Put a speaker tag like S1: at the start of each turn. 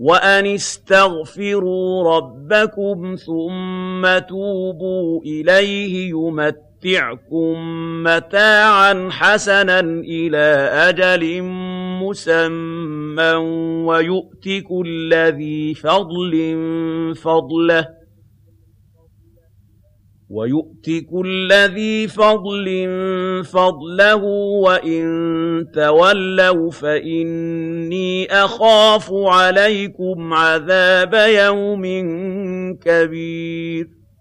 S1: وَأَنِ اسْتَغْفِرُوا رَبَّكُمْ ثُمَّ تُوبُوا إِلَيْهِ يُمَتِّعْكُم مَّتَاعًا حَسَنًا إِلَىٰ أَجَلٍ مُّسَمًّى وَيُؤْتِ كُلَّ ذِي فَضْلٍ فَضْلَهُ وَيُؤْتِ كُلَّ ذِي فَضْلٍ فَضْلَهُ وَإِن تَوَلَّوْا فَإِنِّي أَخَافُ عَلَيْكُمْ عَذَابَ يَوْمٍ كَبِيرٍ.